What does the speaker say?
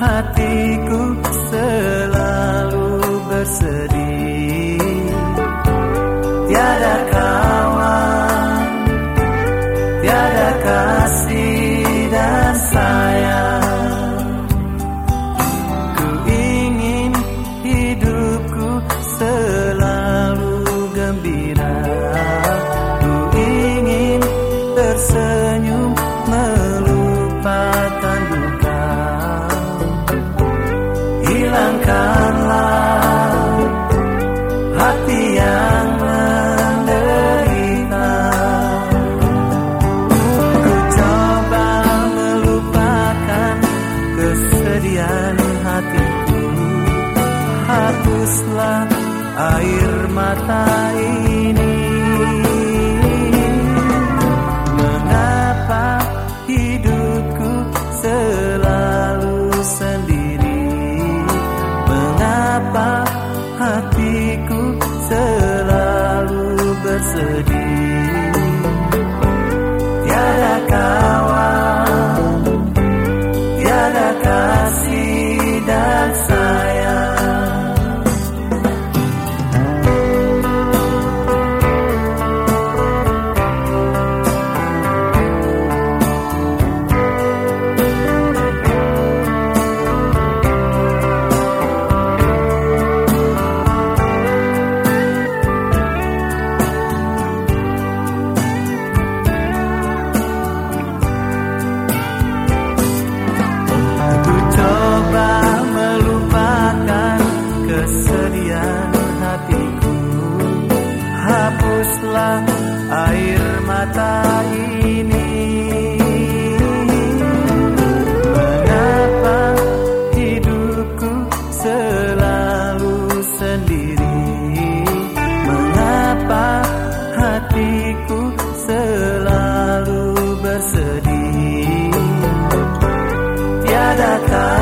hatiku selalu bersedih. Tiada kawan, tiada kasih dan sayang. Ku ingin hidupku selalu gembira. Ku ingin tersenyum melupakanmu. Air mata ini hapuslah air mata ini. Mengapa hidupku selalu sendiri? Mengapa hatiku selalu bersedih? Tiada kata